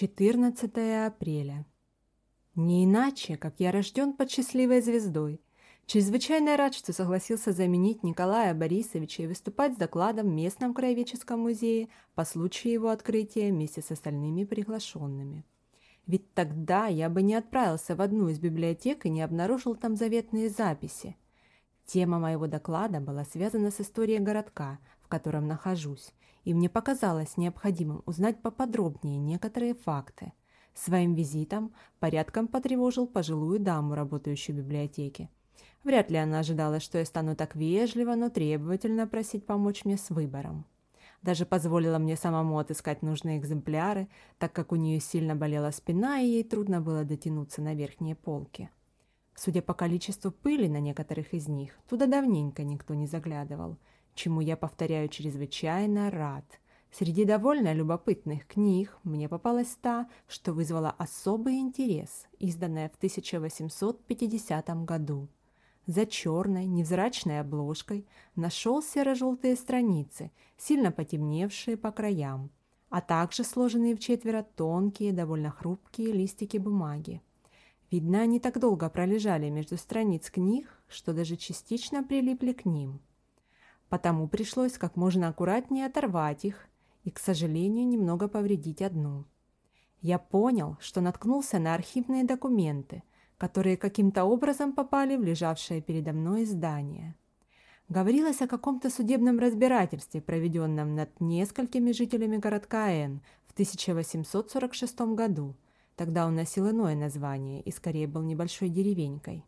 14 апреля. Не иначе, как я рожден под счастливой звездой. Чрезвычайно рад, что согласился заменить Николая Борисовича и выступать с докладом в местном краеведческом музее по случаю его открытия вместе с остальными приглашенными. Ведь тогда я бы не отправился в одну из библиотек и не обнаружил там заветные записи. Тема моего доклада была связана с историей городка, в котором нахожусь, и мне показалось необходимым узнать поподробнее некоторые факты. Своим визитом порядком потревожил пожилую даму, работающую в библиотеке. Вряд ли она ожидала, что я стану так вежливо, но требовательно просить помочь мне с выбором. Даже позволила мне самому отыскать нужные экземпляры, так как у нее сильно болела спина, и ей трудно было дотянуться на верхние полки. Судя по количеству пыли на некоторых из них, туда давненько никто не заглядывал – чему я повторяю чрезвычайно рад. Среди довольно любопытных книг мне попалась та, что вызвала особый интерес, изданная в 1850 году. За черной, невзрачной обложкой нашел серо-желтые страницы, сильно потемневшие по краям, а также сложенные в четверо тонкие, довольно хрупкие листики бумаги. Видно, они так долго пролежали между страниц книг, что даже частично прилипли к ним потому пришлось как можно аккуратнее оторвать их и, к сожалению, немного повредить одну. Я понял, что наткнулся на архивные документы, которые каким-то образом попали в лежавшее передо мной здание. Говорилось о каком-то судебном разбирательстве, проведенном над несколькими жителями городка Н в 1846 году. Тогда он носил иное название и скорее был небольшой деревенькой.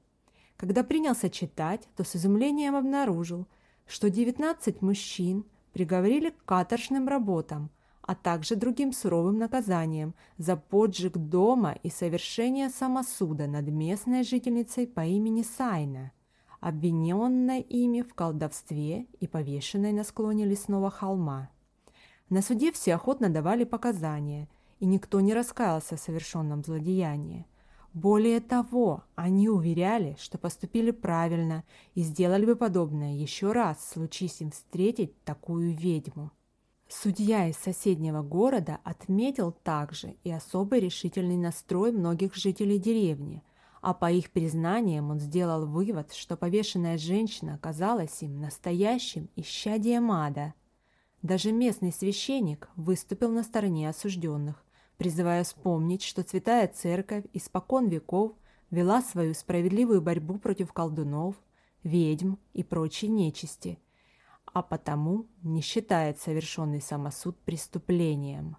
Когда принялся читать, то с изумлением обнаружил – что 19 мужчин приговорили к каторжным работам, а также другим суровым наказаниям за поджиг дома и совершение самосуда над местной жительницей по имени Сайна, обвиненной ими в колдовстве и повешенной на склоне лесного холма. На суде все охотно давали показания, и никто не раскаялся в совершенном злодеянии. Более того, они уверяли, что поступили правильно и сделали бы подобное еще раз, случись им встретить такую ведьму. Судья из соседнего города отметил также и особый решительный настрой многих жителей деревни, а по их признаниям он сделал вывод, что повешенная женщина оказалась им настоящим исчадием ада. Даже местный священник выступил на стороне осужденных, призывая вспомнить, что Святая Церковь испокон веков вела свою справедливую борьбу против колдунов, ведьм и прочей нечисти, а потому не считает совершенный самосуд преступлением.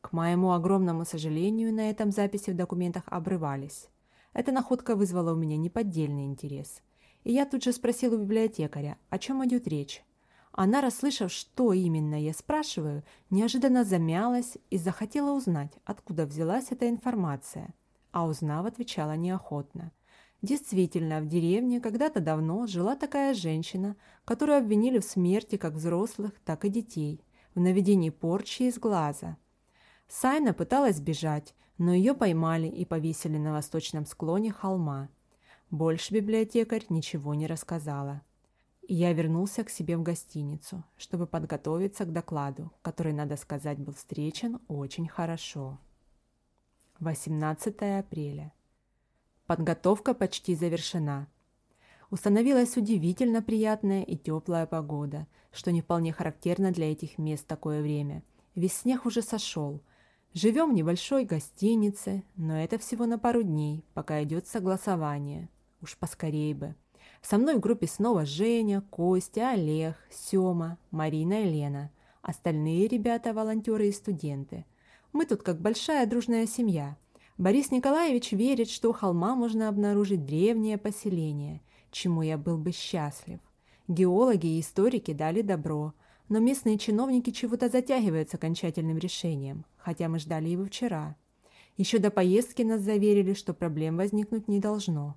К моему огромному сожалению, на этом записи в документах обрывались. Эта находка вызвала у меня неподдельный интерес. И я тут же спросил у библиотекаря, о чем идет речь. Она, расслышав, что именно я спрашиваю, неожиданно замялась и захотела узнать, откуда взялась эта информация, а узнав, отвечала неохотно. Действительно, в деревне когда-то давно жила такая женщина, которую обвинили в смерти как взрослых, так и детей, в наведении порчи из глаза. Сайна пыталась бежать, но ее поймали и повесили на восточном склоне холма. Больше библиотекарь ничего не рассказала и я вернулся к себе в гостиницу, чтобы подготовиться к докладу, который, надо сказать, был встречен очень хорошо. 18 апреля. Подготовка почти завершена. Установилась удивительно приятная и теплая погода, что не вполне характерно для этих мест такое время. Весь снег уже сошел. Живем в небольшой гостинице, но это всего на пару дней, пока идет согласование. Уж поскорей бы. Со мной в группе снова Женя, Костя, Олег, Сёма, Марина и Лена. Остальные ребята – волонтеры и студенты. Мы тут как большая дружная семья. Борис Николаевич верит, что у холма можно обнаружить древнее поселение, чему я был бы счастлив. Геологи и историки дали добро, но местные чиновники чего-то затягивают с окончательным решением, хотя мы ждали его вчера. Еще до поездки нас заверили, что проблем возникнуть не должно.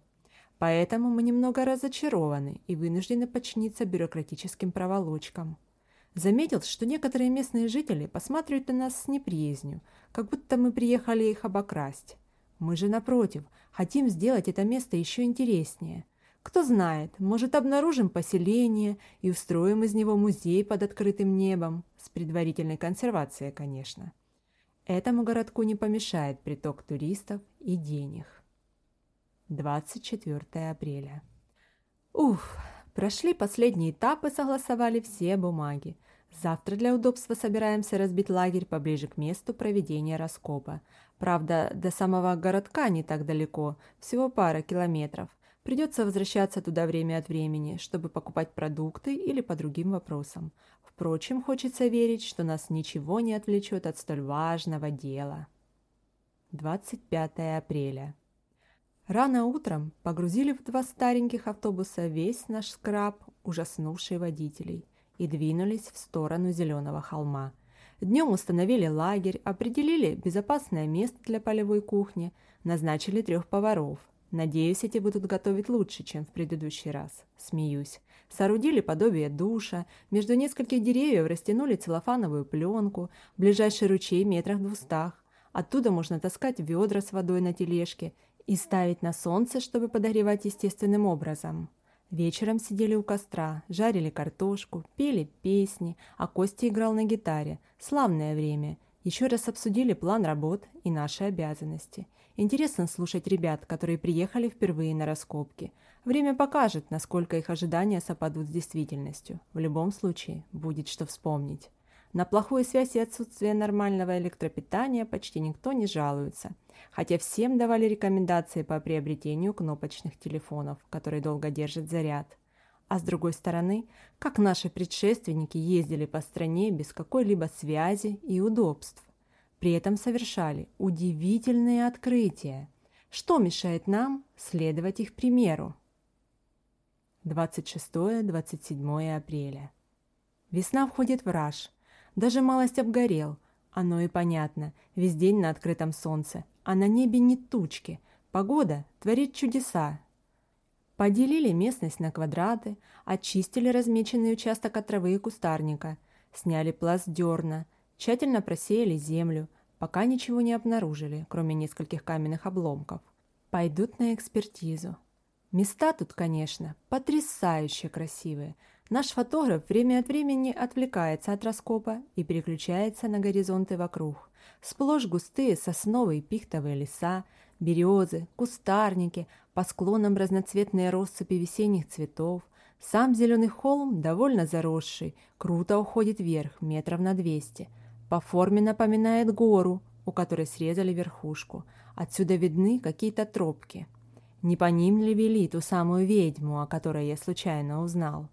Поэтому мы немного разочарованы и вынуждены подчиниться бюрократическим проволочкам. Заметил, что некоторые местные жители посматривают на нас с неприязнью, как будто мы приехали их обокрасть. Мы же, напротив, хотим сделать это место еще интереснее. Кто знает, может обнаружим поселение и устроим из него музей под открытым небом, с предварительной консервацией, конечно. Этому городку не помешает приток туристов и денег. 24 апреля. Уф, прошли последние этапы, согласовали все бумаги. Завтра для удобства собираемся разбить лагерь поближе к месту проведения раскопа. Правда, до самого городка не так далеко, всего пара километров. Придется возвращаться туда время от времени, чтобы покупать продукты или по другим вопросам. Впрочем, хочется верить, что нас ничего не отвлечет от столь важного дела. 25 апреля. Рано утром погрузили в два стареньких автобуса весь наш скраб, ужаснувший водителей и двинулись в сторону Зеленого холма. Днем установили лагерь, определили безопасное место для полевой кухни, назначили трех поваров. Надеюсь, эти будут готовить лучше, чем в предыдущий раз. Смеюсь. Соорудили подобие душа, между нескольких деревьев растянули целлофановую пленку, ближайший ручей метрах двухстах. Оттуда можно таскать ведра с водой на тележке и ставить на солнце, чтобы подогревать естественным образом. Вечером сидели у костра, жарили картошку, пели песни, а Костя играл на гитаре. Славное время. Еще раз обсудили план работ и наши обязанности. Интересно слушать ребят, которые приехали впервые на раскопки. Время покажет, насколько их ожидания совпадут с действительностью. В любом случае, будет что вспомнить. На плохую связь и отсутствие нормального электропитания почти никто не жалуется, хотя всем давали рекомендации по приобретению кнопочных телефонов, которые долго держат заряд. А с другой стороны, как наши предшественники ездили по стране без какой-либо связи и удобств. При этом совершали удивительные открытия. Что мешает нам следовать их примеру? 26-27 апреля. Весна входит в раж – даже малость обгорел. Оно и понятно. Весь день на открытом солнце. А на небе не тучки. Погода творит чудеса. Поделили местность на квадраты, очистили размеченный участок от травы и кустарника, сняли пласт дерна, тщательно просеяли землю, пока ничего не обнаружили, кроме нескольких каменных обломков. Пойдут на экспертизу. Места тут, конечно, потрясающе красивые – Наш фотограф время от времени отвлекается от раскопа и переключается на горизонты вокруг. Сплошь густые сосновые и пихтовые леса, березы, кустарники, по склонам разноцветные россыпи весенних цветов. Сам зеленый холм, довольно заросший, круто уходит вверх, метров на двести. По форме напоминает гору, у которой срезали верхушку. Отсюда видны какие-то тропки. Не по ним ли вели ту самую ведьму, о которой я случайно узнал?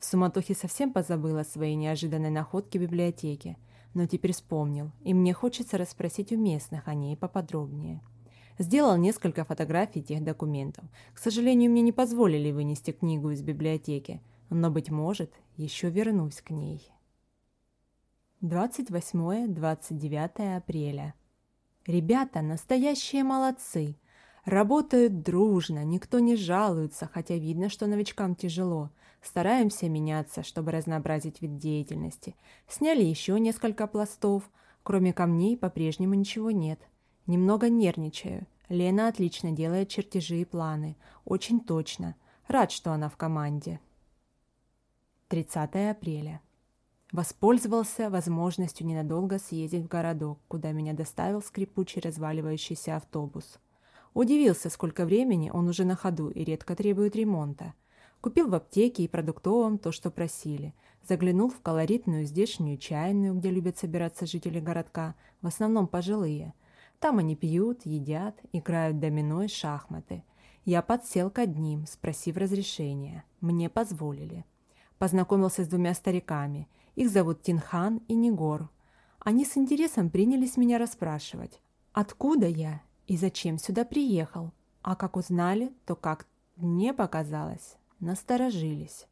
В суматохе совсем позабыл о своей неожиданной находке в библиотеке, но теперь вспомнил, и мне хочется расспросить у местных о ней поподробнее. Сделал несколько фотографий тех документов. К сожалению, мне не позволили вынести книгу из библиотеки, но, быть может, еще вернусь к ней. 28-29 апреля. Ребята настоящие молодцы. Работают дружно, никто не жалуется, хотя видно, что новичкам тяжело. Стараемся меняться, чтобы разнообразить вид деятельности. Сняли еще несколько пластов. Кроме камней по-прежнему ничего нет. Немного нервничаю. Лена отлично делает чертежи и планы. Очень точно. Рад, что она в команде. 30 апреля. Воспользовался возможностью ненадолго съездить в городок, куда меня доставил скрипучий разваливающийся автобус. Удивился, сколько времени он уже на ходу и редко требует ремонта. Купил в аптеке и продуктовом то, что просили. Заглянул в колоритную здешнюю чайную, где любят собираться жители городка, в основном пожилые. Там они пьют, едят, играют домино и шахматы. Я подсел к одним, спросив разрешения. Мне позволили. Познакомился с двумя стариками. Их зовут Тинхан и Негор. Они с интересом принялись меня расспрашивать. Откуда я и зачем сюда приехал? А как узнали, то как мне показалось, насторожились.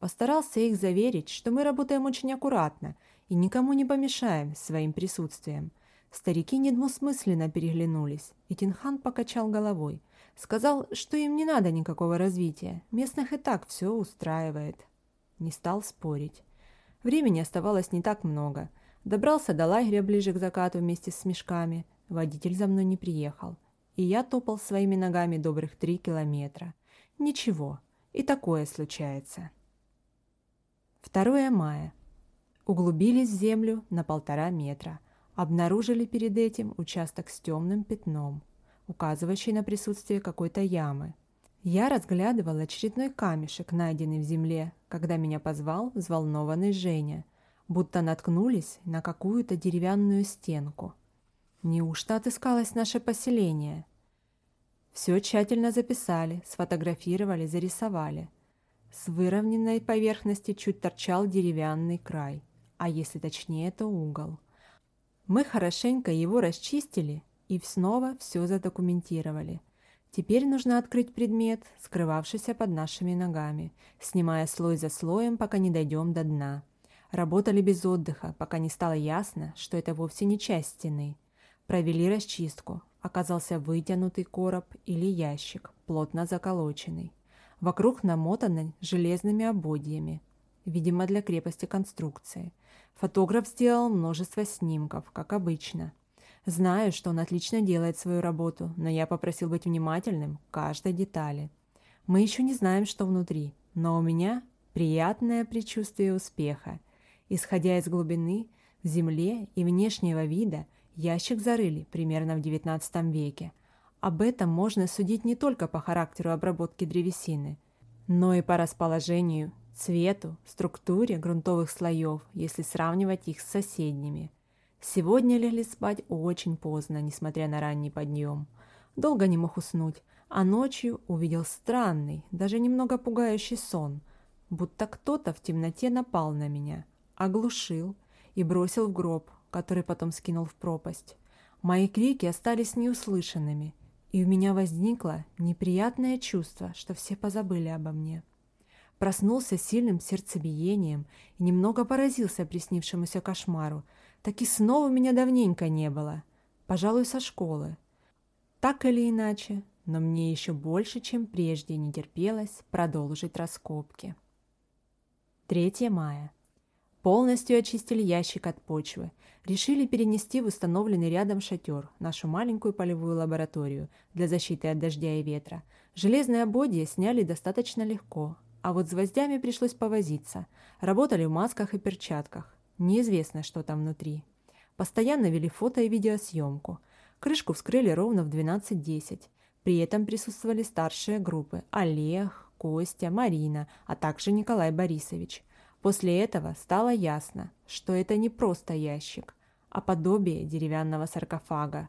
Постарался их заверить, что мы работаем очень аккуратно и никому не помешаем своим присутствием. Старики недвусмысленно переглянулись, и Тинхан покачал головой. Сказал, что им не надо никакого развития, местных и так все устраивает. Не стал спорить. Времени оставалось не так много. Добрался до лагеря ближе к закату вместе с мешками. Водитель за мной не приехал. И я топал своими ногами добрых три километра. Ничего, и такое случается. 2 мая. Углубились в землю на полтора метра. Обнаружили перед этим участок с темным пятном, указывающий на присутствие какой-то ямы. Я разглядывал очередной камешек, найденный в земле, когда меня позвал взволнованный Женя, будто наткнулись на какую-то деревянную стенку. Неужто отыскалось наше поселение? Все тщательно записали, сфотографировали, зарисовали. С выровненной поверхности чуть торчал деревянный край, а если точнее, то угол. Мы хорошенько его расчистили и снова все задокументировали. Теперь нужно открыть предмет, скрывавшийся под нашими ногами, снимая слой за слоем, пока не дойдем до дна. Работали без отдыха, пока не стало ясно, что это вовсе не часть стены. Провели расчистку. Оказался вытянутый короб или ящик, плотно заколоченный. Вокруг намотаны железными ободьями, видимо, для крепости конструкции. Фотограф сделал множество снимков, как обычно. Знаю, что он отлично делает свою работу, но я попросил быть внимательным к каждой детали. Мы еще не знаем, что внутри, но у меня приятное предчувствие успеха. Исходя из глубины, земле и внешнего вида – Ящик зарыли примерно в XIX веке. Об этом можно судить не только по характеру обработки древесины, но и по расположению, цвету, структуре грунтовых слоев, если сравнивать их с соседними. Сегодня легли спать очень поздно, несмотря на ранний подъем. Долго не мог уснуть, а ночью увидел странный, даже немного пугающий сон, будто кто-то в темноте напал на меня, оглушил и бросил в гроб, который потом скинул в пропасть. Мои крики остались неуслышанными, и у меня возникло неприятное чувство, что все позабыли обо мне. Проснулся сильным сердцебиением и немного поразился приснившемуся кошмару. Так и снова меня давненько не было. Пожалуй, со школы. Так или иначе, но мне еще больше, чем прежде, не терпелось продолжить раскопки. 3 мая. Полностью очистили ящик от почвы. Решили перенести в установленный рядом шатер, нашу маленькую полевую лабораторию для защиты от дождя и ветра. Железные ободья сняли достаточно легко, а вот с гвоздями пришлось повозиться. Работали в масках и перчатках. Неизвестно, что там внутри. Постоянно вели фото и видеосъемку. Крышку вскрыли ровно в 12.10. При этом присутствовали старшие группы – Олег, Костя, Марина, а также Николай Борисович – После этого стало ясно, что это не просто ящик, а подобие деревянного саркофага.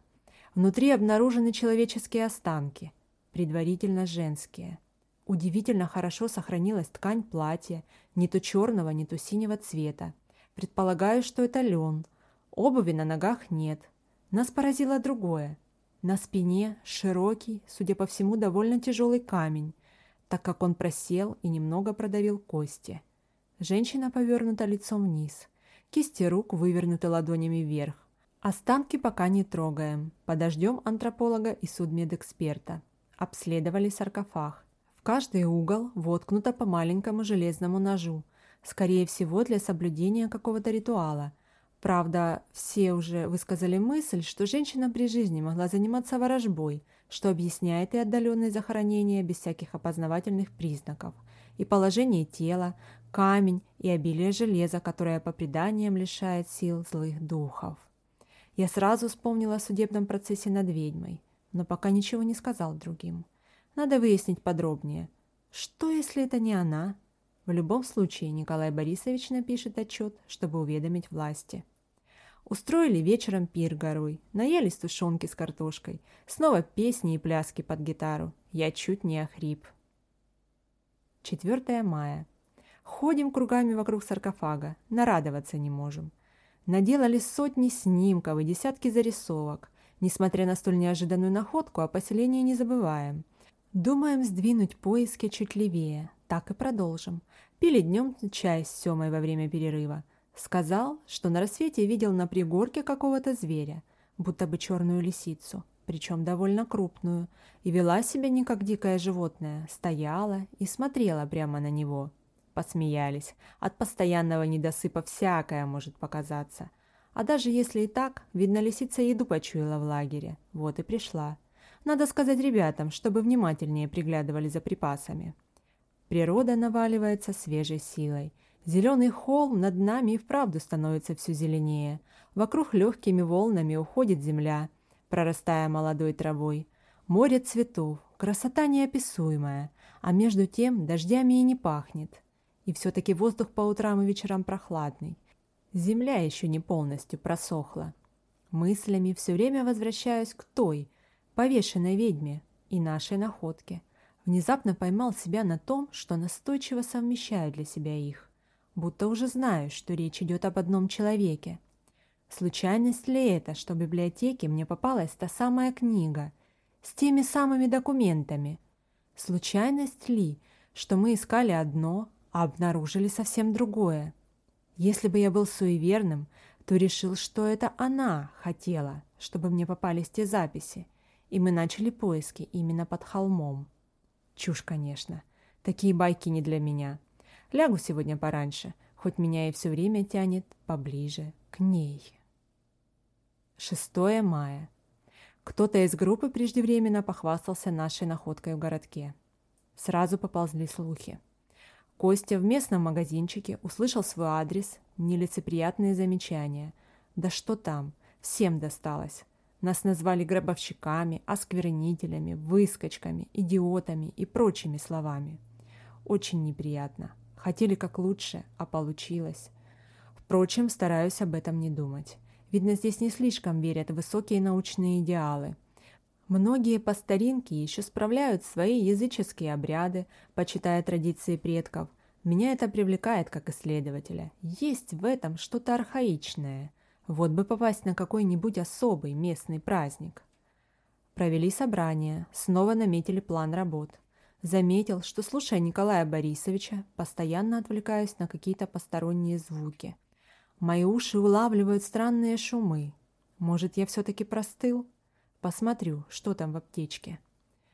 Внутри обнаружены человеческие останки, предварительно женские. Удивительно хорошо сохранилась ткань платья, не то черного, не то синего цвета. Предполагаю, что это лен. Обуви на ногах нет. Нас поразило другое. На спине широкий, судя по всему, довольно тяжелый камень, так как он просел и немного продавил кости. Женщина повернута лицом вниз. Кисти рук вывернуты ладонями вверх. Останки пока не трогаем. Подождем антрополога и судмедэксперта. Обследовали саркофаг. В каждый угол воткнуто по маленькому железному ножу. Скорее всего, для соблюдения какого-то ритуала. Правда, все уже высказали мысль, что женщина при жизни могла заниматься ворожбой, что объясняет и отдаленные захоронения без всяких опознавательных признаков, и положение тела, камень и обилие железа, которое по преданиям лишает сил злых духов. Я сразу вспомнила о судебном процессе над ведьмой, но пока ничего не сказал другим. Надо выяснить подробнее. Что, если это не она? В любом случае, Николай Борисович напишет отчет, чтобы уведомить власти. Устроили вечером пир горой, наелись тушенки с картошкой, снова песни и пляски под гитару. Я чуть не охрип. 4 мая. Ходим кругами вокруг саркофага, нарадоваться не можем. Наделали сотни снимков и десятки зарисовок. Несмотря на столь неожиданную находку, о поселении не забываем. Думаем сдвинуть поиски чуть левее. Так и продолжим. Пили днем чай с Семой во время перерыва. Сказал, что на рассвете видел на пригорке какого-то зверя, будто бы черную лисицу, причем довольно крупную, и вела себя не как дикое животное, стояла и смотрела прямо на него. Посмеялись. От постоянного недосыпа всякое может показаться. А даже если и так, видно, лисица еду почуяла в лагере. Вот и пришла. Надо сказать ребятам, чтобы внимательнее приглядывали за припасами. Природа наваливается свежей силой. Зеленый холм над нами и вправду становится все зеленее. Вокруг легкими волнами уходит земля, прорастая молодой травой. Море цветов, красота неописуемая, а между тем дождями и не пахнет. И все-таки воздух по утрам и вечерам прохладный. Земля еще не полностью просохла. Мыслями все время возвращаюсь к той, повешенной ведьме и нашей находке. Внезапно поймал себя на том, что настойчиво совмещаю для себя их будто уже знаю, что речь идет об одном человеке. Случайность ли это, что в библиотеке мне попалась та самая книга с теми самыми документами? Случайность ли, что мы искали одно, а обнаружили совсем другое? Если бы я был суеверным, то решил, что это она хотела, чтобы мне попались те записи, и мы начали поиски именно под холмом. Чушь, конечно. Такие байки не для меня. Лягу сегодня пораньше, хоть меня и все время тянет поближе к ней. 6 мая. Кто-то из группы преждевременно похвастался нашей находкой в городке. Сразу поползли слухи. Костя в местном магазинчике услышал свой адрес, нелицеприятные замечания. Да что там, всем досталось. Нас назвали гробовщиками, осквернителями, выскочками, идиотами и прочими словами. Очень неприятно. Хотели как лучше, а получилось. Впрочем, стараюсь об этом не думать. Видно, здесь не слишком верят в высокие научные идеалы. Многие по старинке еще справляют свои языческие обряды, почитая традиции предков. Меня это привлекает как исследователя. Есть в этом что-то архаичное. Вот бы попасть на какой-нибудь особый местный праздник. Провели собрание, снова наметили план работ. Заметил, что, слушая Николая Борисовича, постоянно отвлекаюсь на какие-то посторонние звуки. Мои уши улавливают странные шумы. Может, я все-таки простыл? Посмотрю, что там в аптечке.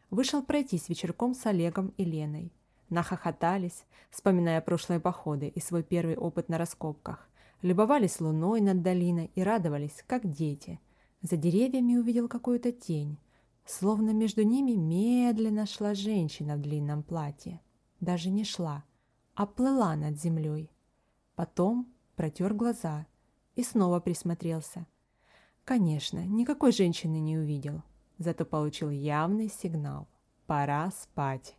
Вышел пройтись вечерком с Олегом и Леной. Нахохотались, вспоминая прошлые походы и свой первый опыт на раскопках. Любовались луной над долиной и радовались, как дети. За деревьями увидел какую-то тень. Словно между ними медленно шла женщина в длинном платье. Даже не шла, а плыла над землей. Потом протер глаза и снова присмотрелся. Конечно, никакой женщины не увидел, зато получил явный сигнал. Пора спать.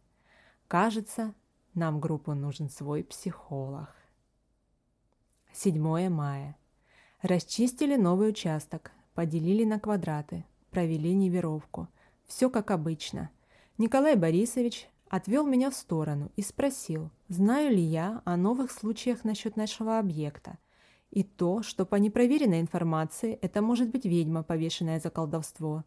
Кажется, нам группу нужен свой психолог. 7 мая. Расчистили новый участок, поделили на квадраты, провели нивелировку – все как обычно. Николай Борисович отвел меня в сторону и спросил, знаю ли я о новых случаях насчет нашего объекта. И то, что по непроверенной информации это может быть ведьма, повешенная за колдовство.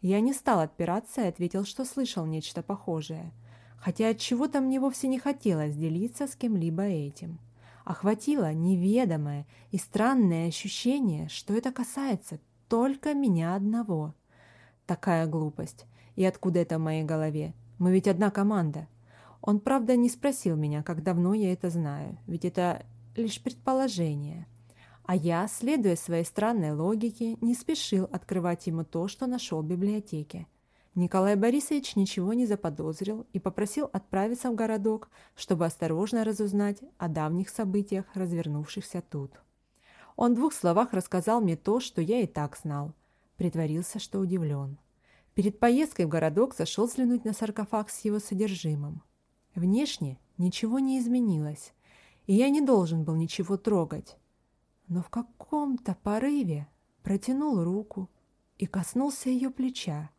Я не стал отпираться и ответил, что слышал нечто похожее. Хотя от чего-то мне вовсе не хотелось делиться с кем-либо этим. Охватило неведомое и странное ощущение, что это касается только меня одного – Такая глупость. И откуда это в моей голове? Мы ведь одна команда. Он, правда, не спросил меня, как давно я это знаю, ведь это лишь предположение. А я, следуя своей странной логике, не спешил открывать ему то, что нашел в библиотеке. Николай Борисович ничего не заподозрил и попросил отправиться в городок, чтобы осторожно разузнать о давних событиях, развернувшихся тут. Он в двух словах рассказал мне то, что я и так знал. Притворился, что удивлен. Перед поездкой в городок зашел взглянуть на саркофаг с его содержимым. Внешне ничего не изменилось, и я не должен был ничего трогать. Но в каком-то порыве протянул руку и коснулся ее плеча.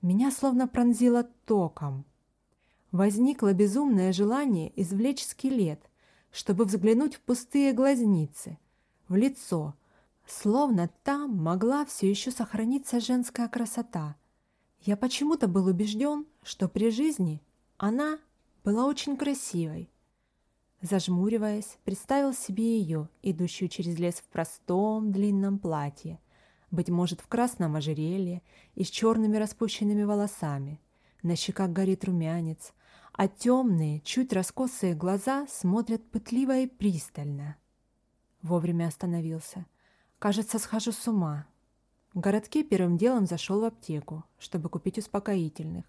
Меня словно пронзило током. Возникло безумное желание извлечь скелет, чтобы взглянуть в пустые глазницы, в лицо, словно там могла все еще сохраниться женская красота — я почему-то был убежден, что при жизни она была очень красивой. Зажмуриваясь, представил себе ее, идущую через лес в простом длинном платье, быть может, в красном ожерелье и с черными распущенными волосами. На щеках горит румянец, а темные, чуть раскосые глаза смотрят пытливо и пристально. Вовремя остановился. Кажется, схожу с ума. В городке первым делом зашел в аптеку, чтобы купить успокоительных.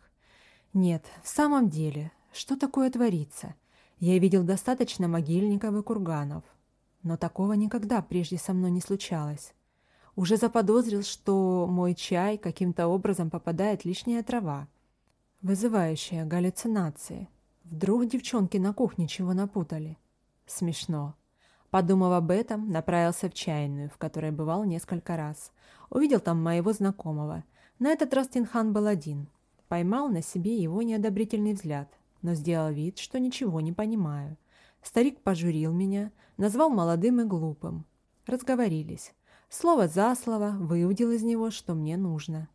Нет, в самом деле, что такое творится? Я видел достаточно могильников и курганов, но такого никогда прежде со мной не случалось. Уже заподозрил, что мой чай каким-то образом попадает лишняя трава, вызывающая галлюцинации. Вдруг девчонки на кухне чего напутали? Смешно. Подумав об этом, направился в чайную, в которой бывал несколько раз. Увидел там моего знакомого. На этот раз Тинхан был один. Поймал на себе его неодобрительный взгляд, но сделал вид, что ничего не понимаю. Старик пожурил меня, назвал молодым и глупым. Разговорились. Слово за слово выудил из него, что мне нужно.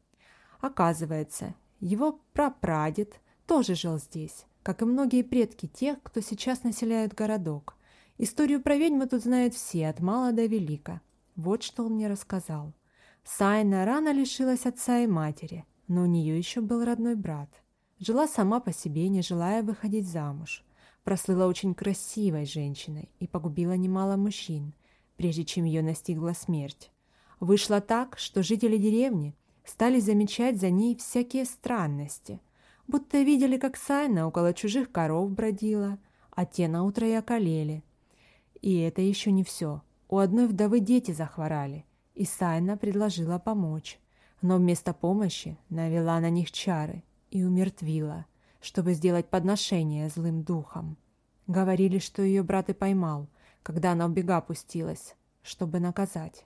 Оказывается, его прапрадед тоже жил здесь, как и многие предки тех, кто сейчас населяет городок. Историю про ведьму тут знают все, от мала до велика. Вот что он мне рассказал. Сайна рано лишилась отца и матери, но у нее еще был родной брат. Жила сама по себе, не желая выходить замуж. Прослыла очень красивой женщиной и погубила немало мужчин, прежде чем ее настигла смерть. Вышло так, что жители деревни стали замечать за ней всякие странности, будто видели, как Сайна около чужих коров бродила, а те наутро и околели. И это еще не все. У одной вдовы дети захворали, и Сайна предложила помочь но вместо помощи навела на них чары и умертвила, чтобы сделать подношение злым духом. Говорили, что ее брат и поймал, когда она в бега пустилась, чтобы наказать.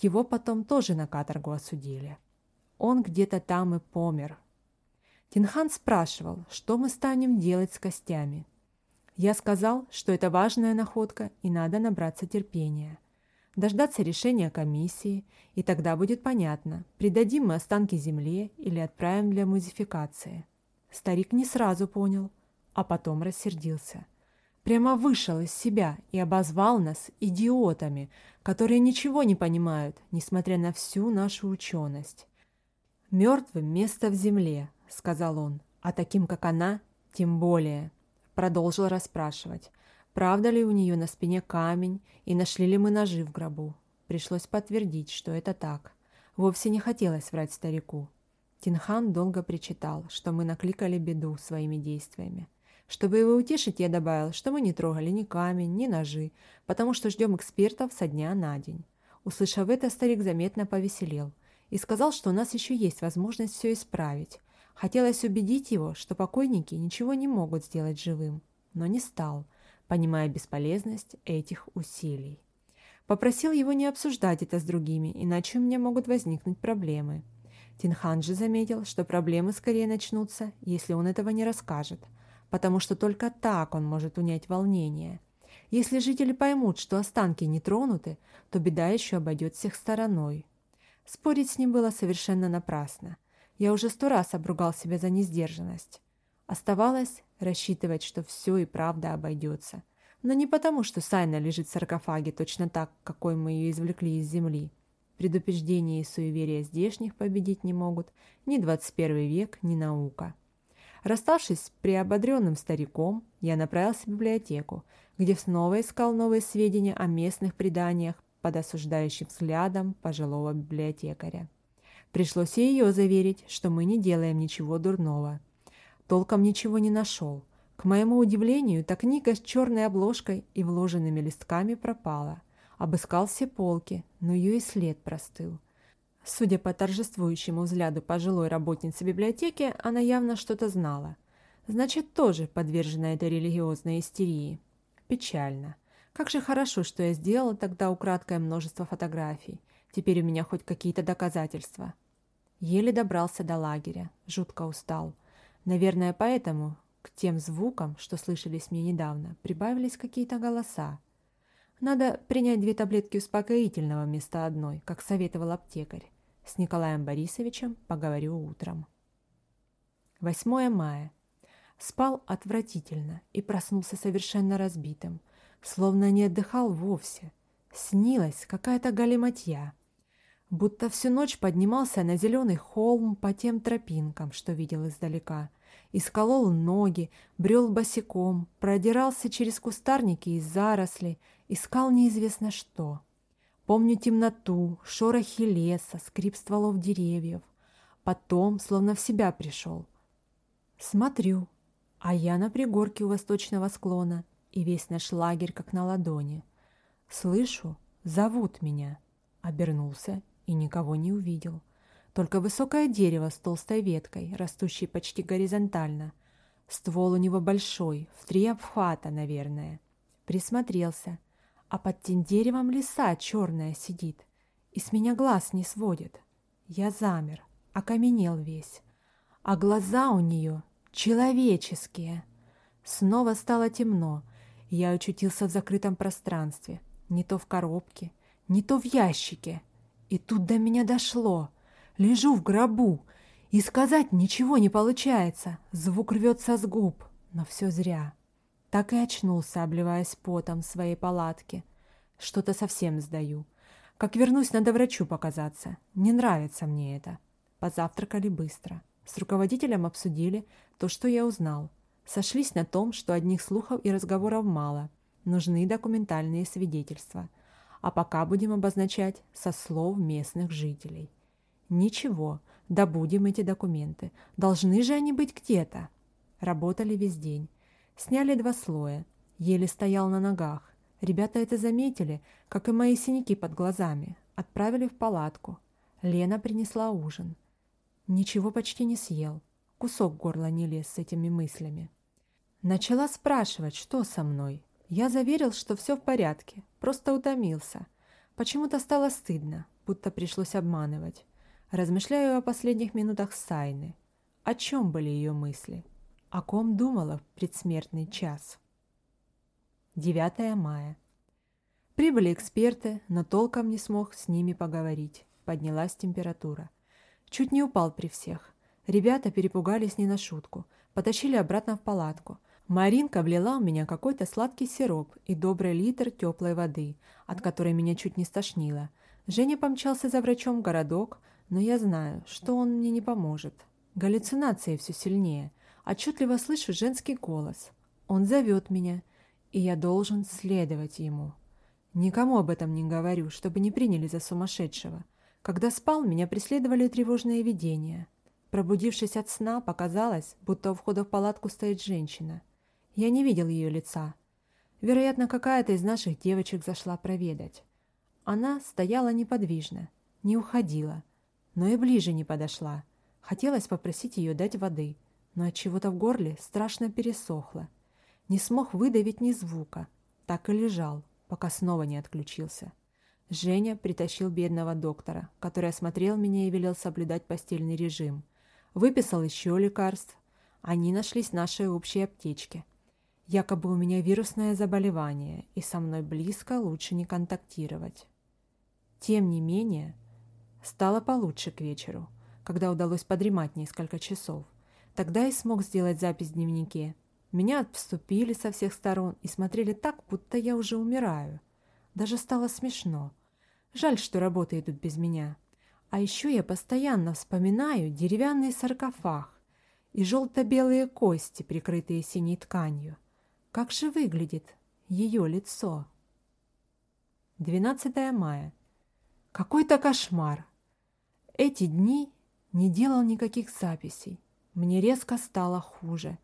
Его потом тоже на каторгу осудили. Он где-то там и помер. Тинхан спрашивал, что мы станем делать с костями. Я сказал, что это важная находка и надо набраться терпения дождаться решения комиссии, и тогда будет понятно, придадим мы останки земле или отправим для музификации. Старик не сразу понял, а потом рассердился. Прямо вышел из себя и обозвал нас идиотами, которые ничего не понимают, несмотря на всю нашу ученость. «Мертвым место в земле», — сказал он, — «а таким, как она, тем более». Продолжил расспрашивать. Правда ли у нее на спине камень, и нашли ли мы ножи в гробу? Пришлось подтвердить, что это так. Вовсе не хотелось врать старику. Тинхан долго причитал, что мы накликали беду своими действиями. Чтобы его утешить, я добавил, что мы не трогали ни камень, ни ножи, потому что ждем экспертов со дня на день. Услышав это, старик заметно повеселел и сказал, что у нас еще есть возможность все исправить. Хотелось убедить его, что покойники ничего не могут сделать живым, но не стал – понимая бесполезность этих усилий. Попросил его не обсуждать это с другими, иначе у меня могут возникнуть проблемы. Тинхан же заметил, что проблемы скорее начнутся, если он этого не расскажет, потому что только так он может унять волнение. Если жители поймут, что останки не тронуты, то беда еще обойдет всех стороной. Спорить с ним было совершенно напрасно. Я уже сто раз обругал себя за несдержанность. Оставалось рассчитывать, что все и правда обойдется. Но не потому, что Сайна лежит в саркофаге точно так, какой мы ее извлекли из земли. Предупреждения и суеверия здешних победить не могут ни 21 век, ни наука. Расставшись с приободренным стариком, я направился в библиотеку, где снова искал новые сведения о местных преданиях под осуждающим взглядом пожилого библиотекаря. Пришлось и ее заверить, что мы не делаем ничего дурного – Толком ничего не нашел. К моему удивлению, та книга с черной обложкой и вложенными листками пропала. Обыскал все полки, но ее и след простыл. Судя по торжествующему взгляду пожилой работницы библиотеки, она явно что-то знала. Значит, тоже подвержена этой религиозной истерии. Печально. Как же хорошо, что я сделала тогда украдкое множество фотографий. Теперь у меня хоть какие-то доказательства. Еле добрался до лагеря. Жутко устал. Наверное, поэтому к тем звукам, что слышались мне недавно, прибавились какие-то голоса. Надо принять две таблетки успокоительного вместо одной, как советовал аптекарь. С Николаем Борисовичем поговорю утром. 8 мая. Спал отвратительно и проснулся совершенно разбитым, словно не отдыхал вовсе. Снилась какая-то галиматья. Будто всю ночь поднимался на зеленый холм по тем тропинкам, что видел издалека, исколол ноги, брел босиком, продирался через кустарники и заросли, искал неизвестно что. Помню темноту, шорохи леса, скрип стволов деревьев. Потом, словно в себя пришел. Смотрю, А я на пригорке у восточного склона, и весь наш лагерь как на ладони. Слышу, зовут меня. Обернулся и никого не увидел. Только высокое дерево с толстой веткой, растущей почти горизонтально. Ствол у него большой, в три обхвата, наверное. Присмотрелся, а под тем деревом лиса черная сидит и с меня глаз не сводит. Я замер, окаменел весь, а глаза у нее человеческие. Снова стало темно, я очутился в закрытом пространстве, не то в коробке, не то в ящике. И тут до меня дошло. Лежу в гробу, и сказать ничего не получается. Звук рвется с губ, но все зря. Так и очнулся, обливаясь потом своей палатке. Что-то совсем сдаю. Как вернусь, надо врачу показаться. Не нравится мне это. Позавтракали быстро. С руководителем обсудили то, что я узнал. Сошлись на том, что одних слухов и разговоров мало. Нужны документальные свидетельства. А пока будем обозначать со слов местных жителей. Ничего, добудем эти документы. Должны же они быть где-то. Работали весь день. Сняли два слоя. Еле стоял на ногах. Ребята это заметили, как и мои синяки под глазами. Отправили в палатку. Лена принесла ужин. Ничего почти не съел. Кусок горла не лез с этими мыслями. Начала спрашивать, что со мной. Я заверил, что все в порядке, просто утомился. Почему-то стало стыдно, будто пришлось обманывать. Размышляю о последних минутах Сайны. О чем были ее мысли? О ком думала в предсмертный час? 9 мая. Прибыли эксперты, но толком не смог с ними поговорить. Поднялась температура. Чуть не упал при всех. Ребята перепугались не на шутку. Потащили обратно в палатку. Маринка влила у меня какой-то сладкий сироп и добрый литр теплой воды, от которой меня чуть не стошнило. Женя помчался за врачом в городок, но я знаю, что он мне не поможет. Галлюцинации все сильнее. Отчетливо слышу женский голос. Он зовет меня – и я должен следовать ему. Никому об этом не говорю, чтобы не приняли за сумасшедшего. Когда спал, меня преследовали тревожные видения. Пробудившись от сна, показалось, будто у входа в палатку стоит женщина. Я не видел ее лица. Вероятно, какая-то из наших девочек зашла проведать. Она стояла неподвижно, не уходила, но и ближе не подошла. Хотелось попросить ее дать воды, но от чего-то в горле страшно пересохло. Не смог выдавить ни звука. Так и лежал, пока снова не отключился. Женя притащил бедного доктора, который осмотрел меня и велел соблюдать постельный режим. Выписал еще лекарств. Они нашлись в нашей общей аптечке. Якобы у меня вирусное заболевание, и со мной близко лучше не контактировать. Тем не менее, стало получше к вечеру, когда удалось подремать несколько часов. Тогда и смог сделать запись в дневнике – меня обступили со всех сторон и смотрели так, будто я уже умираю. Даже стало смешно. Жаль, что работы идут без меня. А еще я постоянно вспоминаю деревянный саркофаг и желто-белые кости, прикрытые синей тканью. Как же выглядит ее лицо? 12 мая. Какой-то кошмар. Эти дни не делал никаких записей. Мне резко стало хуже.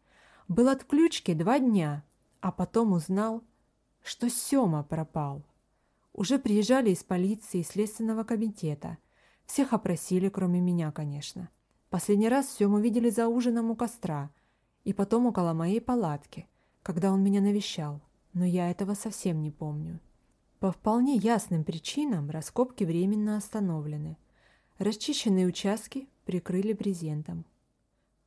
Был от ключки два дня, а потом узнал, что Сёма пропал. Уже приезжали из полиции и следственного комитета. Всех опросили, кроме меня, конечно. Последний раз Сёму видели за ужином у костра и потом около моей палатки, когда он меня навещал, но я этого совсем не помню. По вполне ясным причинам раскопки временно остановлены. Расчищенные участки прикрыли брезентом.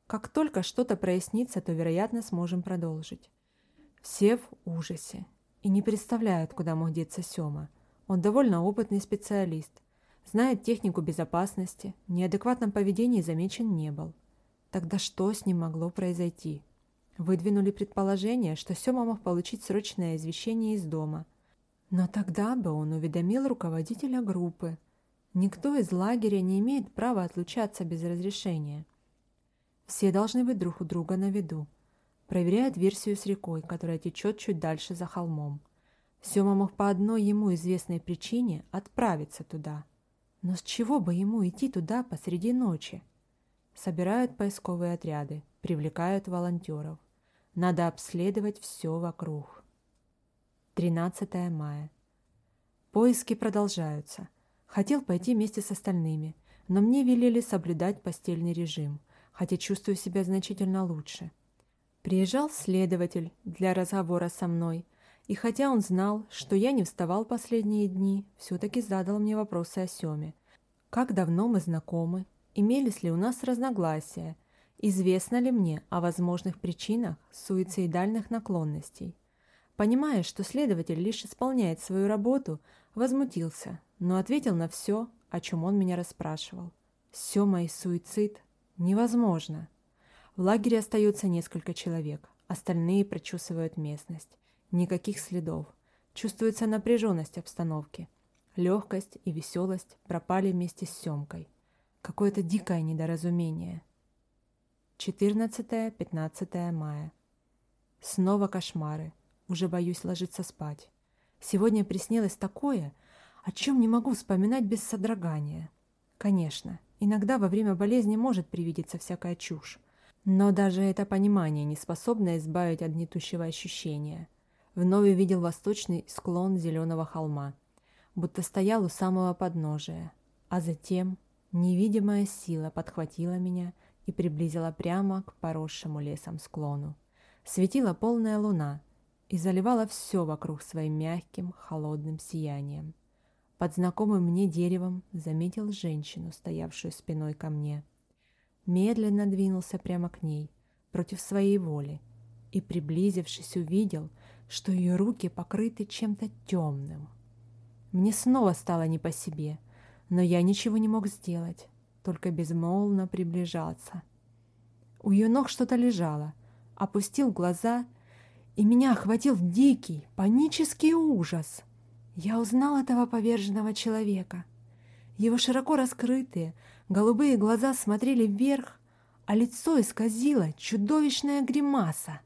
Как только что-то прояснится, то, вероятно, сможем продолжить. Все в ужасе и не представляют, куда мог деться Сёма. Он довольно опытный специалист, знает технику безопасности, неадекватном поведении замечен не был. Тогда что с ним могло произойти? Выдвинули предположение, что Сёма мог получить срочное извещение из дома. Но тогда бы он уведомил руководителя группы. Никто из лагеря не имеет права отлучаться без разрешения. Все должны быть друг у друга на виду. Проверяет версию с рекой, которая течет чуть дальше за холмом. Сема мог по одной ему известной причине отправиться туда. Но с чего бы ему идти туда посреди ночи? Собирают поисковые отряды, привлекают волонтеров. Надо обследовать все вокруг. 13 мая. Поиски продолжаются. Хотел пойти вместе с остальными, но мне велели соблюдать постельный режим, хотя чувствую себя значительно лучше. Приезжал следователь для разговора со мной, и хотя он знал, что я не вставал последние дни, все-таки задал мне вопросы о Семе. Как давно мы знакомы? Имелись ли у нас разногласия? Известно ли мне о возможных причинах суицидальных наклонностей? Понимая, что следователь лишь исполняет свою работу, возмутился, но ответил на все, о чем он меня расспрашивал. Сема и суицид невозможно. В лагере остается несколько человек, остальные прочесывают местность. Никаких следов. Чувствуется напряженность обстановки. Легкость и веселость пропали вместе с Семкой. Какое-то дикое недоразумение. 14-15 мая. Снова кошмары. Уже боюсь ложиться спать. Сегодня приснилось такое, о чем не могу вспоминать без содрогания. Конечно, иногда во время болезни может привидеться всякая чушь. Но даже это понимание не способно избавить от гнетущего ощущения. Вновь увидел восточный склон зеленого холма, будто стоял у самого подножия. А затем невидимая сила подхватила меня и приблизила прямо к поросшему лесом склону. Светила полная луна и заливала все вокруг своим мягким, холодным сиянием. Под знакомым мне деревом заметил женщину, стоявшую спиной ко мне. Медленно двинулся прямо к ней, против своей воли, и, приблизившись, увидел — что ее руки покрыты чем-то темным. Мне снова стало не по себе, но я ничего не мог сделать, только безмолвно приближаться. У ее ног что-то лежало, опустил глаза, и меня охватил дикий, панический ужас. Я узнал этого поверженного человека. Его широко раскрытые, голубые глаза смотрели вверх, а лицо исказило чудовищная гримаса.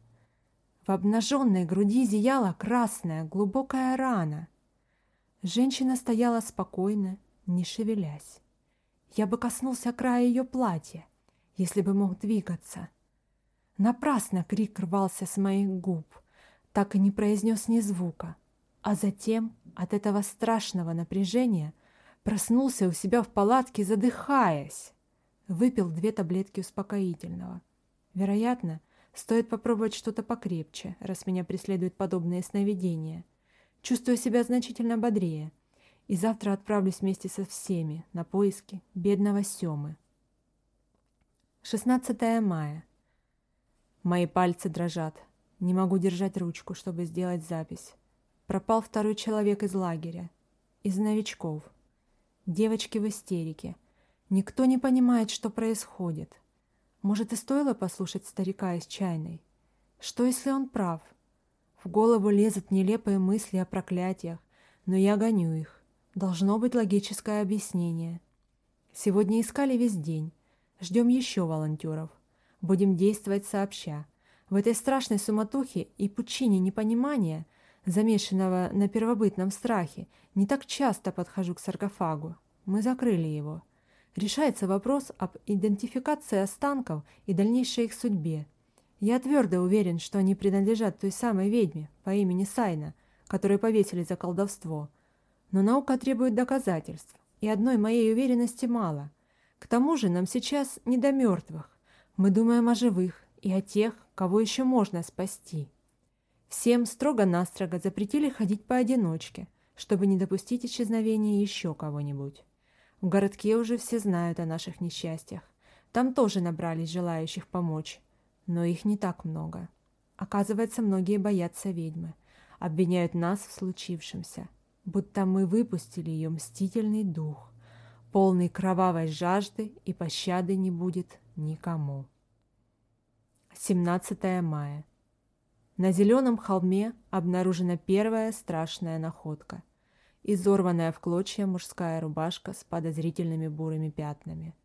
В обнаженной груди зияла красная глубокая рана. Женщина стояла спокойно, не шевелясь. Я бы коснулся края ее платья, если бы мог двигаться. Напрасно крик рвался с моих губ, так и не произнес ни звука. А затем от этого страшного напряжения проснулся у себя в палатке, задыхаясь. Выпил две таблетки успокоительного. Вероятно, Стоит попробовать что-то покрепче, раз меня преследуют подобные сновидения. Чувствую себя значительно бодрее. И завтра отправлюсь вместе со всеми на поиски бедного Семы. 16 мая. Мои пальцы дрожат. Не могу держать ручку, чтобы сделать запись. Пропал второй человек из лагеря. Из новичков. Девочки в истерике. Никто не понимает, что происходит. Может, и стоило послушать старика из чайной? Что, если он прав? В голову лезут нелепые мысли о проклятиях, но я гоню их. Должно быть логическое объяснение. Сегодня искали весь день. Ждем еще волонтеров. Будем действовать сообща. В этой страшной суматохе и пучине непонимания, замешанного на первобытном страхе, не так часто подхожу к саркофагу. Мы закрыли его решается вопрос об идентификации останков и дальнейшей их судьбе. Я твердо уверен, что они принадлежат той самой ведьме по имени Сайна, которую повесили за колдовство. Но наука требует доказательств, и одной моей уверенности мало. К тому же нам сейчас не до мертвых. Мы думаем о живых и о тех, кого еще можно спасти. Всем строго-настрого запретили ходить поодиночке, чтобы не допустить исчезновения еще кого-нибудь. В городке уже все знают о наших несчастьях. Там тоже набрались желающих помочь. Но их не так много. Оказывается, многие боятся ведьмы. Обвиняют нас в случившемся. Будто мы выпустили ее мстительный дух. Полный кровавой жажды и пощады не будет никому. 17 мая. На зеленом холме обнаружена первая страшная находка изорванная в клочья мужская рубашка с подозрительными бурыми пятнами.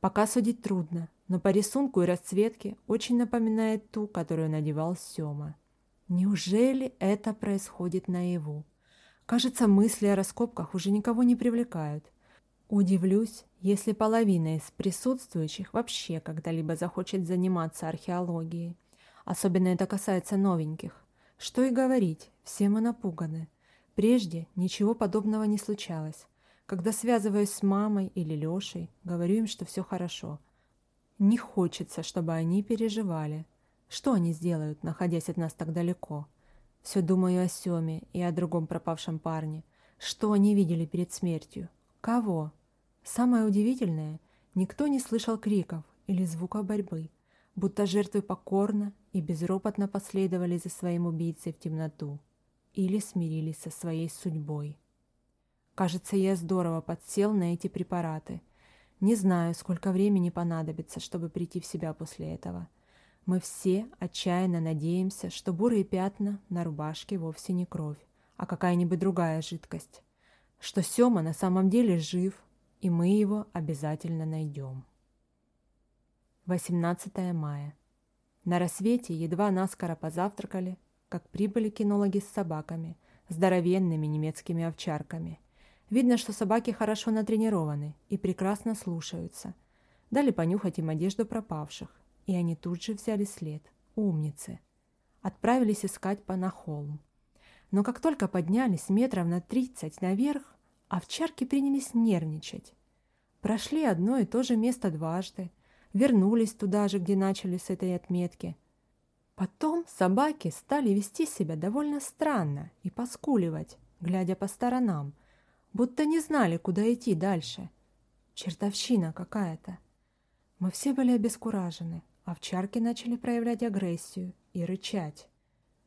Пока судить трудно, но по рисунку и расцветке очень напоминает ту, которую надевал Сёма. Неужели это происходит наяву? Кажется, мысли о раскопках уже никого не привлекают. Удивлюсь, если половина из присутствующих вообще когда-либо захочет заниматься археологией. Особенно это касается новеньких. Что и говорить, все мы напуганы. Прежде ничего подобного не случалось. Когда связываюсь с мамой или Лешей, говорю им, что все хорошо. Не хочется, чтобы они переживали. Что они сделают, находясь от нас так далеко? Все думаю о Семе и о другом пропавшем парне. Что они видели перед смертью? Кого? Самое удивительное, никто не слышал криков или звука борьбы, будто жертвы покорно и безропотно последовали за своим убийцей в темноту или смирились со своей судьбой. Кажется, я здорово подсел на эти препараты. Не знаю, сколько времени понадобится, чтобы прийти в себя после этого. Мы все отчаянно надеемся, что бурые пятна на рубашке вовсе не кровь, а какая-нибудь другая жидкость. Что Сёма на самом деле жив и мы его обязательно найдем. 18 мая. На рассвете едва наскоро позавтракали, как прибыли кинологи с собаками, здоровенными немецкими овчарками. Видно, что собаки хорошо натренированы и прекрасно слушаются. Дали понюхать им одежду пропавших, и они тут же взяли след. Умницы. Отправились искать по на холм. Но как только поднялись метров на тридцать наверх, Овчарки принялись нервничать. Прошли одно и то же место дважды, вернулись туда же, где начали с этой отметки. Потом собаки стали вести себя довольно странно и поскуливать, глядя по сторонам, будто не знали, куда идти дальше. Чертовщина какая-то. Мы все были обескуражены, овчарки начали проявлять агрессию и рычать.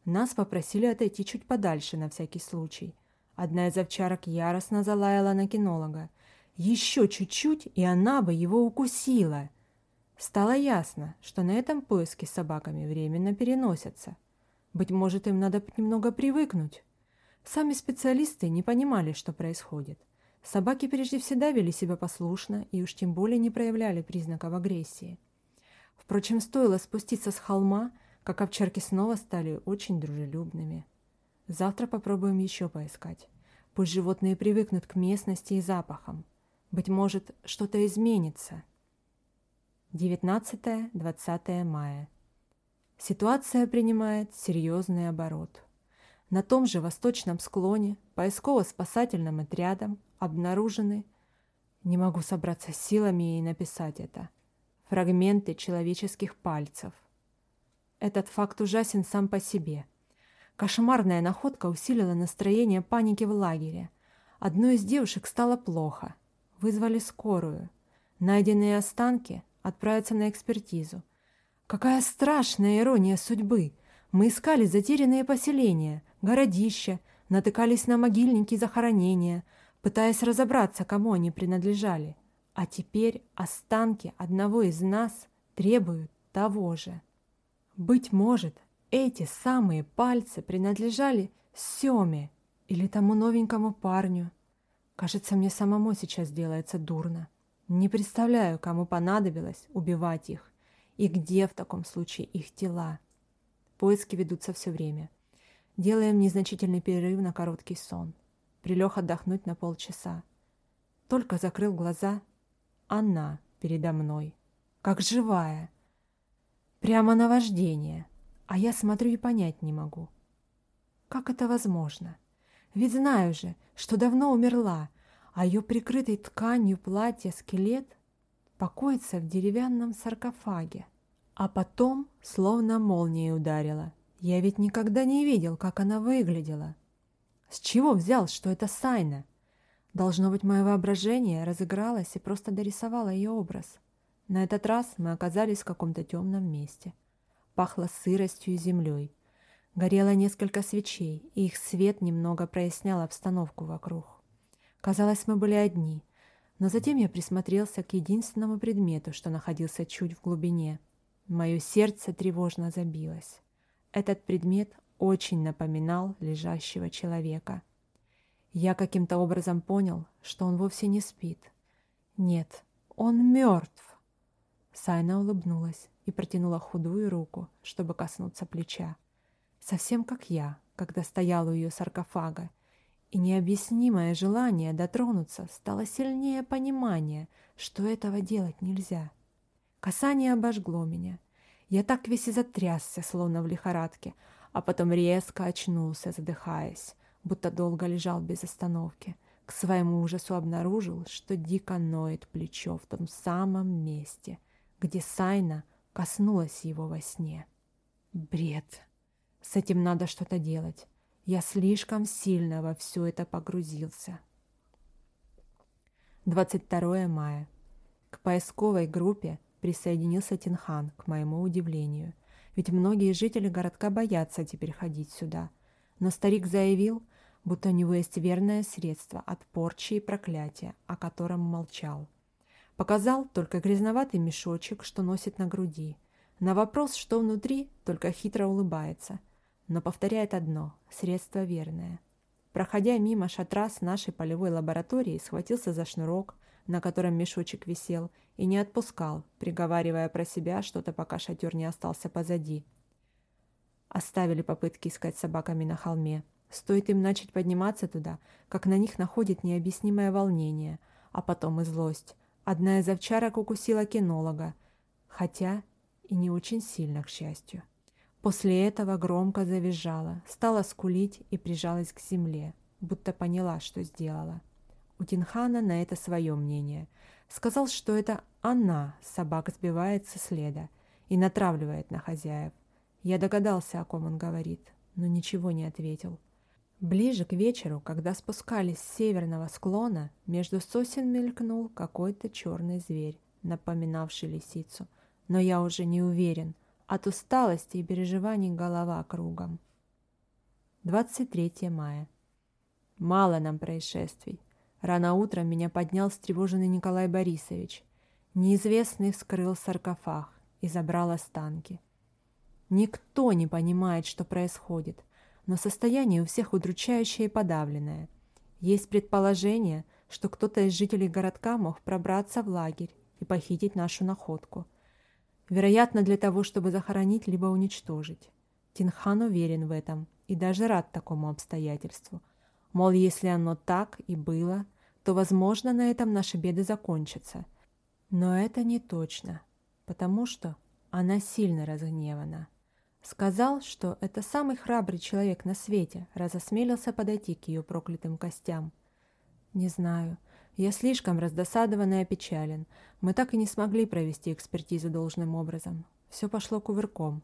Нас попросили отойти чуть подальше на всякий случай – Одна из овчарок яростно залаяла на кинолога. Еще чуть-чуть, и она бы его укусила. Стало ясно, что на этом поиски с собаками временно переносятся. Быть может, им надо немного привыкнуть. Сами специалисты не понимали, что происходит. Собаки прежде всегда вели себя послушно и уж тем более не проявляли признаков агрессии. Впрочем, стоило спуститься с холма, как овчарки снова стали очень дружелюбными. Завтра попробуем еще поискать. Пусть животные привыкнут к местности и запахам. Быть может, что-то изменится. 19-20 мая. Ситуация принимает серьезный оборот. На том же восточном склоне поисково-спасательным отрядом обнаружены, не могу собраться силами и написать это, фрагменты человеческих пальцев. Этот факт ужасен сам по себе – Кошмарная находка усилила настроение паники в лагере. Одной из девушек стало плохо. Вызвали скорую. Найденные останки отправятся на экспертизу. Какая страшная ирония судьбы! Мы искали затерянные поселения, городища, натыкались на могильники и захоронения, пытаясь разобраться, кому они принадлежали. А теперь останки одного из нас требуют того же. Быть может, эти самые пальцы принадлежали Семе или тому новенькому парню. Кажется, мне самому сейчас делается дурно. Не представляю, кому понадобилось убивать их и где в таком случае их тела. Поиски ведутся все время. Делаем незначительный перерыв на короткий сон. Прилег отдохнуть на полчаса. Только закрыл глаза. Она передо мной, как живая. Прямо наваждение. А я смотрю и понять не могу. Как это возможно? Ведь знаю же, что давно умерла, а ее прикрытый тканью платья скелет покоится в деревянном саркофаге. А потом словно молнией ударила. Я ведь никогда не видел, как она выглядела. С чего взял, что это Сайна? Должно быть, мое воображение разыгралось и просто дорисовало ее образ. На этот раз мы оказались в каком-то темном месте пахло сыростью и землей. Горело несколько свечей, и их свет немного прояснял обстановку вокруг. Казалось, мы были одни, но затем я присмотрелся к единственному предмету, что находился чуть в глубине. Мое сердце тревожно забилось. Этот предмет очень напоминал лежащего человека. Я каким-то образом понял, что он вовсе не спит. Нет, он мертв. Сайна улыбнулась и протянула худую руку, чтобы коснуться плеча. Совсем как я, когда стояла у ее саркофага, и необъяснимое желание дотронуться стало сильнее понимания, что этого делать нельзя. Касание обожгло меня. Я так весь и затрясся, словно в лихорадке, а потом резко очнулся, задыхаясь, будто долго лежал без остановки. К своему ужасу обнаружил, что дико ноет плечо в том самом месте, где Сайна коснулась его во сне. Бред. С этим надо что-то делать. Я слишком сильно во все это погрузился. 22 мая. К поисковой группе присоединился Тинхан, к моему удивлению. Ведь многие жители городка боятся теперь ходить сюда. Но старик заявил, будто у него есть верное средство от порчи и проклятия, о котором молчал. Показал только грязноватый мешочек, что носит на груди. На вопрос, что внутри, только хитро улыбается, но повторяет одно – средство верное. Проходя мимо шатра с нашей полевой лабораторией, схватился за шнурок, на котором мешочек висел, и не отпускал, приговаривая про себя что-то, пока шатер не остался позади. Оставили попытки искать собаками на холме. Стоит им начать подниматься туда, как на них находит необъяснимое волнение, а потом и злость. Одна из овчарок укусила кинолога, хотя и не очень сильно, к счастью. После этого громко завизжала, стала скулить и прижалась к земле, будто поняла, что сделала. У Тинхана на это свое мнение. Сказал, что это она собак сбивает со следа и натравливает на хозяев. Я догадался, о ком он говорит, но ничего не ответил. Ближе к вечеру, когда спускались с северного склона, между сосен мелькнул какой-то черный зверь, напоминавший лисицу. Но я уже не уверен. От усталости и переживаний голова кругом. 23 мая. Мало нам происшествий. Рано утром меня поднял встревоженный Николай Борисович. Неизвестный вскрыл саркофаг и забрал останки. Никто не понимает, что происходит но состояние у всех удручающее и подавленное. Есть предположение, что кто-то из жителей городка мог пробраться в лагерь и похитить нашу находку. Вероятно, для того, чтобы захоронить либо уничтожить. Тинхан уверен в этом и даже рад такому обстоятельству. Мол, если оно так и было, то, возможно, на этом наши беды закончатся. Но это не точно, потому что она сильно разгневана. Сказал, что это самый храбрый человек на свете, раз осмелился подойти к ее проклятым костям. Не знаю. Я слишком раздосадован и опечален. Мы так и не смогли провести экспертизу должным образом. Все пошло кувырком.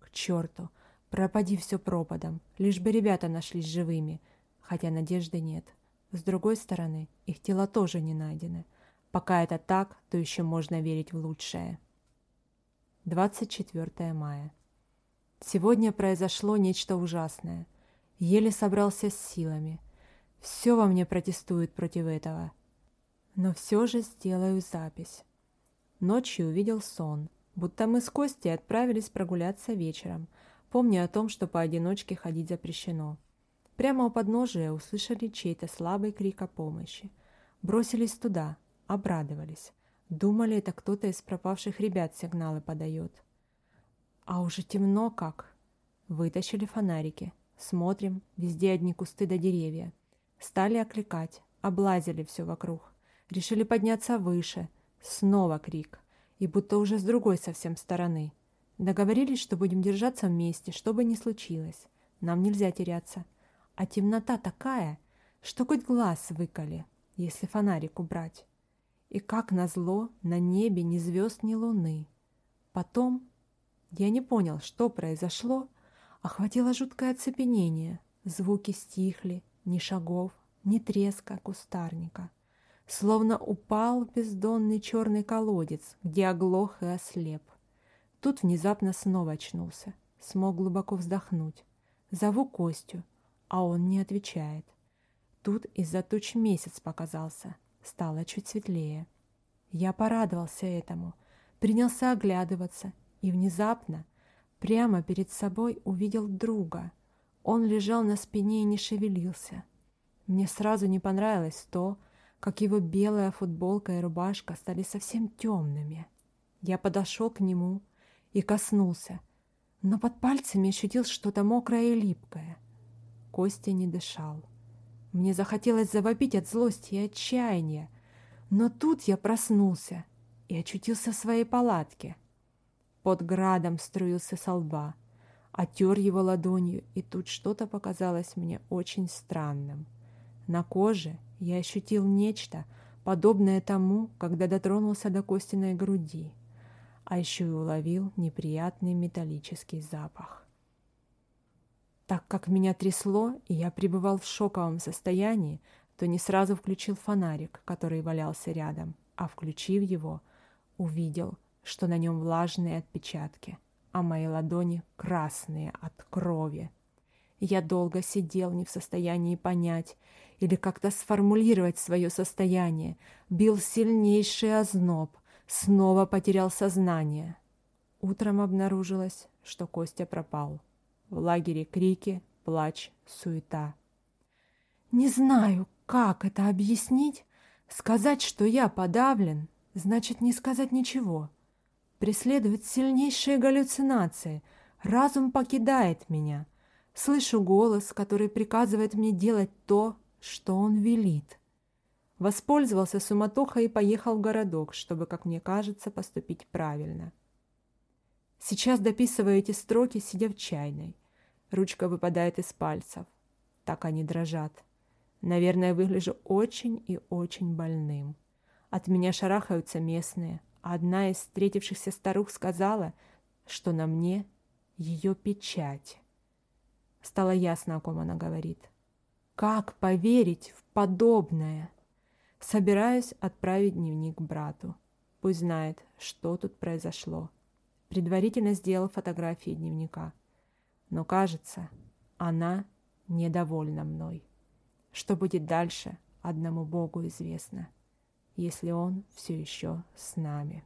К черту. Пропади все пропадом. Лишь бы ребята нашлись живыми. Хотя надежды нет. С другой стороны, их тела тоже не найдены. Пока это так, то еще можно верить в лучшее. 24 мая. Сегодня произошло нечто ужасное. Еле собрался с силами. Все во мне протестует против этого. Но все же сделаю запись. Ночью увидел сон, будто мы с Костей отправились прогуляться вечером, помня о том, что поодиночке ходить запрещено. Прямо у подножия услышали чей-то слабый крик о помощи. Бросились туда, обрадовались. Думали, это кто-то из пропавших ребят сигналы подает. А уже темно как. Вытащили фонарики. Смотрим, везде одни кусты да деревья. Стали окликать, облазили все вокруг. Решили подняться выше. Снова крик. И будто уже с другой совсем стороны. Договорились, что будем держаться вместе, что бы ни случилось. Нам нельзя теряться. А темнота такая, что хоть глаз выколи, если фонарик убрать. И как назло, на небе ни звезд, ни луны. Потом я не понял, что произошло. Охватило жуткое оцепенение. Звуки стихли, ни шагов, ни треска кустарника. Словно упал бездонный черный колодец, где оглох и ослеп. Тут внезапно снова очнулся. Смог глубоко вздохнуть. Зову Костю, а он не отвечает. Тут из-за туч месяц показался. Стало чуть светлее. Я порадовался этому. Принялся оглядываться и внезапно прямо перед собой увидел друга. Он лежал на спине и не шевелился. Мне сразу не понравилось то, как его белая футболка и рубашка стали совсем темными. Я подошел к нему и коснулся, но под пальцами ощутил что-то мокрое и липкое. Костя не дышал. Мне захотелось завопить от злости и отчаяния, но тут я проснулся и очутился в своей палатке — Под градом струился со лба. Отер его ладонью, и тут что-то показалось мне очень странным. На коже я ощутил нечто, подобное тому, когда дотронулся до Костиной груди, а еще и уловил неприятный металлический запах. Так как меня трясло, и я пребывал в шоковом состоянии, то не сразу включил фонарик, который валялся рядом, а включив его, увидел, что на нем влажные отпечатки, а мои ладони красные от крови. Я долго сидел не в состоянии понять или как-то сформулировать свое состояние, бил сильнейший озноб, снова потерял сознание. Утром обнаружилось, что Костя пропал. В лагере крики, плач, суета. Не знаю, как это объяснить. Сказать, что я подавлен, значит не сказать ничего. Преследуют сильнейшие галлюцинации. Разум покидает меня. Слышу голос, который приказывает мне делать то, что он велит. Воспользовался суматохой и поехал в городок, чтобы, как мне кажется, поступить правильно. Сейчас дописываю эти строки, сидя в чайной. Ручка выпадает из пальцев. Так они дрожат. Наверное, выгляжу очень и очень больным. От меня шарахаются местные. Одна из встретившихся старух сказала, что на мне ее печать. Стало ясно, о ком она говорит. Как поверить в подобное? Собираюсь отправить дневник брату. Пусть знает, что тут произошло. Предварительно сделал фотографии дневника. Но, кажется, она недовольна мной. Что будет дальше, одному Богу известно, если Он все еще с нами.